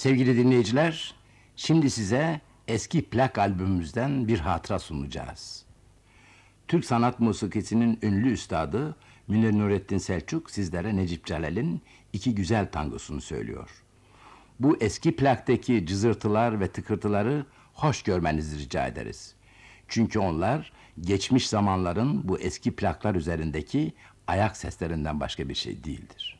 Sevgili dinleyiciler, şimdi size eski plak albümümüzden bir hatıra sunacağız. Türk sanat musikisinin ünlü üstadı Münir Nurettin Selçuk sizlere Necip Celal'in iki güzel tangosunu söylüyor. Bu eski plaktaki cızırtılar ve tıkırtıları hoş görmenizi rica ederiz. Çünkü onlar geçmiş zamanların bu eski plaklar üzerindeki ayak seslerinden başka bir şey değildir.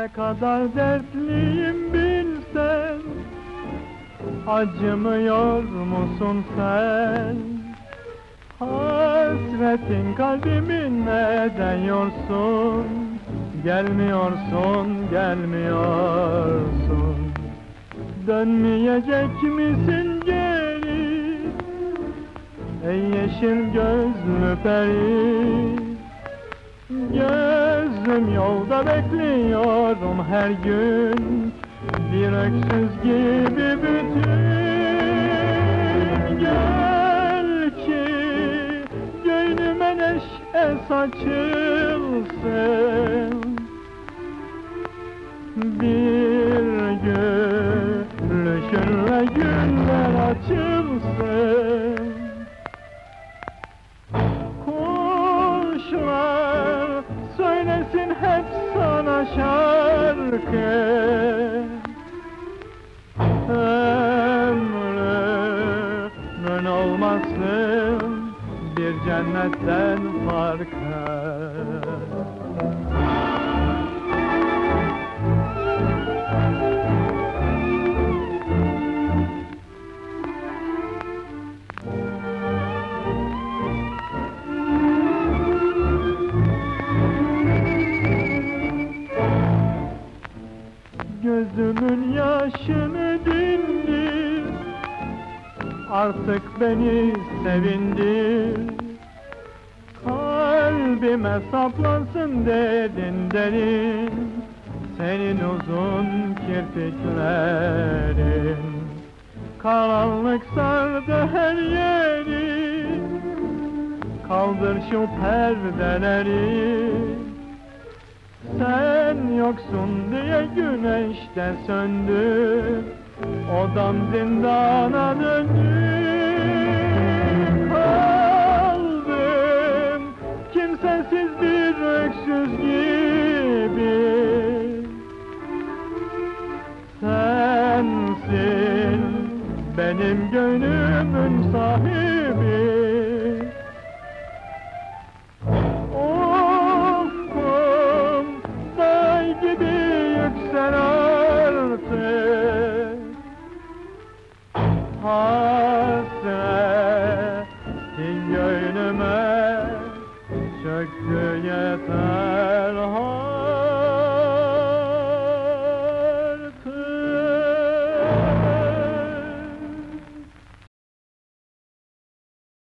Ne kadar dertliyim bilsen Acımıyor musun sen? Hasretin kalbimi neden yorsun? Gelmiyorsun, gelmiyorsun Dönmeyecek misin geri? Ey yeşil gözlü peri Gözüm yolda bekliyorum her gün. Bir öksüz gibi bütün Gel ki gönlüme neşe saçılsın. Bir gülüşünle güller açılsın Ömrümün olmasın bir cennetten farkı Gözümün yaşını dindir. Artık beni sevindir. Kalbime saplansın derin derin. Senin uzun kirpiklerin. Karanlık sardı her yeri. Kaldır şu perdeleri sen yoksun diye güneş de söndü. Odam zindana döndü. Kaldım kimsesiz bir öksüz gibi. Sensin benim gönlümün sahibi gdzie je ten hoj?